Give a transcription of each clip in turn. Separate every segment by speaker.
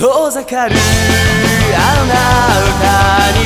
Speaker 1: 遠ざかるあのなたに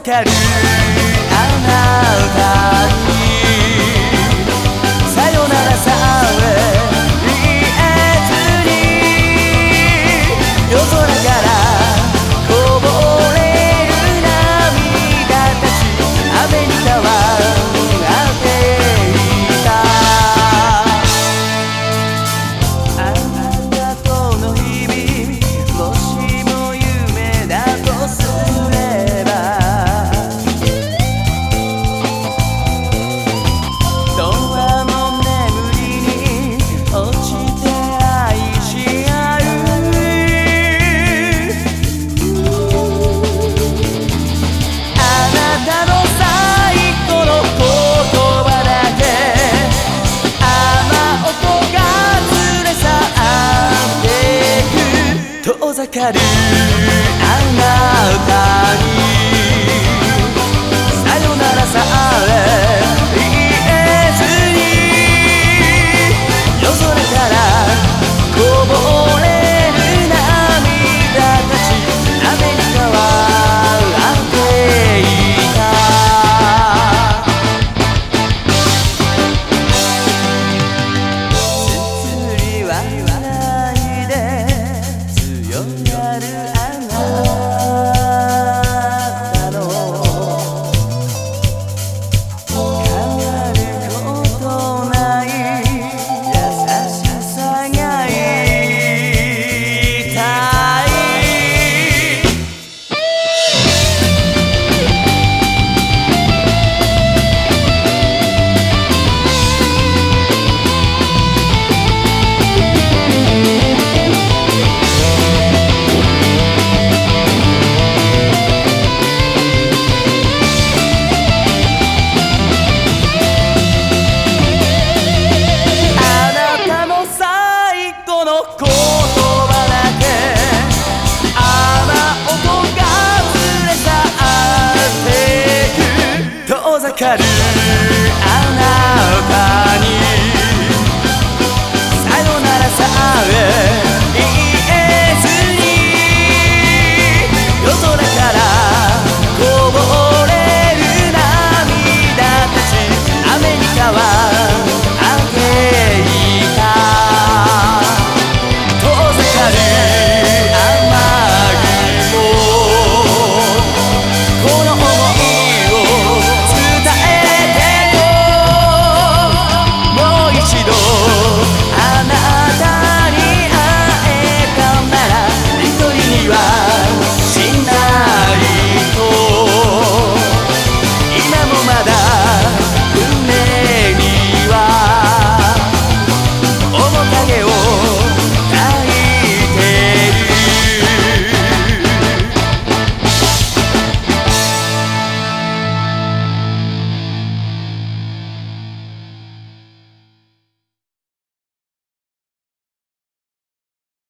Speaker 1: かるあなたかるあなた